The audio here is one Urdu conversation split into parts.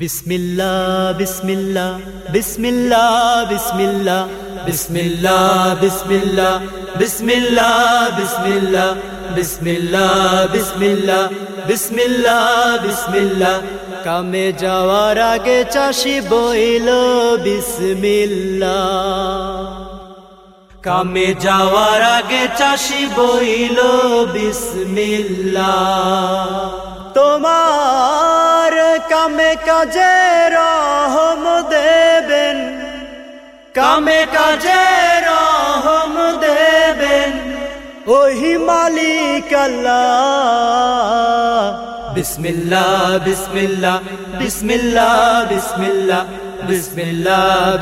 বিসমিল্লা বিসমিল্লা বিসমিল্লা বিসমিল্লা বিসমিল্লা বিসমিল্লা বিসমিল্লা কামে যাওয়ার আগে চাষি বইল বিসমিল্লা কামে যাওয়ার আগে চাষি বইল বিসমিল্লা তোমার আল্লাহ بسم اللہ بسم اللہ بسم اللہ بسم اللہ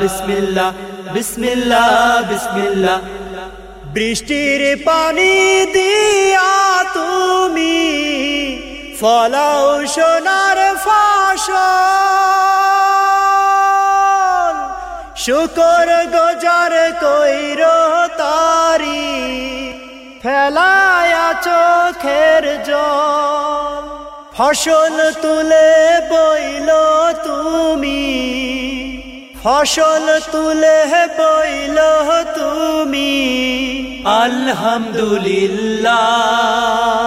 بسم اللہ بسم اللہ برشر پانی دیا تمہیں শোন শুকর গজার কইর তারি ফেলায়া চোখের জল ফসল তুলে বইল তুমি ফসল তুলে বইল তুমি আলহামদুলিল্লাহ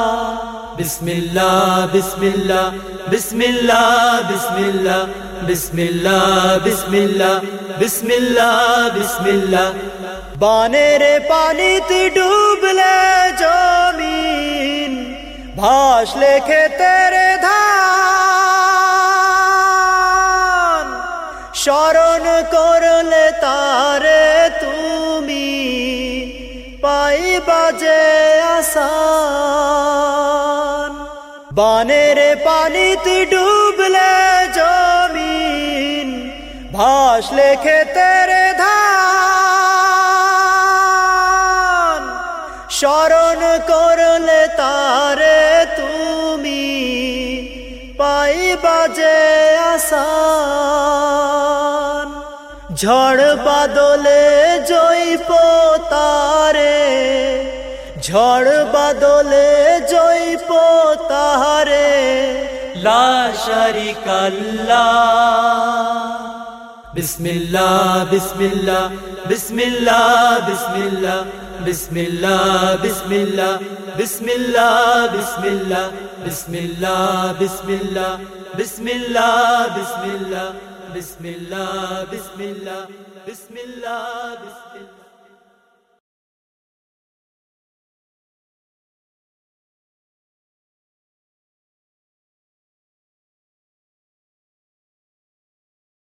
بسم اللہ بسم اللہ بسم اللہ بسم اللہ بسم اللہ بسم اللہ بسم اللہ بسم اللہ بانے رے پانی تی ڈوب لے جو مین بھاش لے کے تیرے دھان شارن کور لے تارے تمی پائی باجے آسان বানের পানিতে ডুবলে জমিন ভাসলে খেতের ধান স্মরণ করলে তারে তুমি পাই বাজে আসান ঝড় বাদলে জয় তার رے لا شری کل بسم اللہ بسم اللہ بسم اللہ بسم اللہ بسم اللہ بسم اللہ بسم اللہ بسم اللہ بسم اللہ بسم اللہ بسم اللہ بسم اللہ بسم اللہ بسم اللہ بسم اللہ بسم اللہ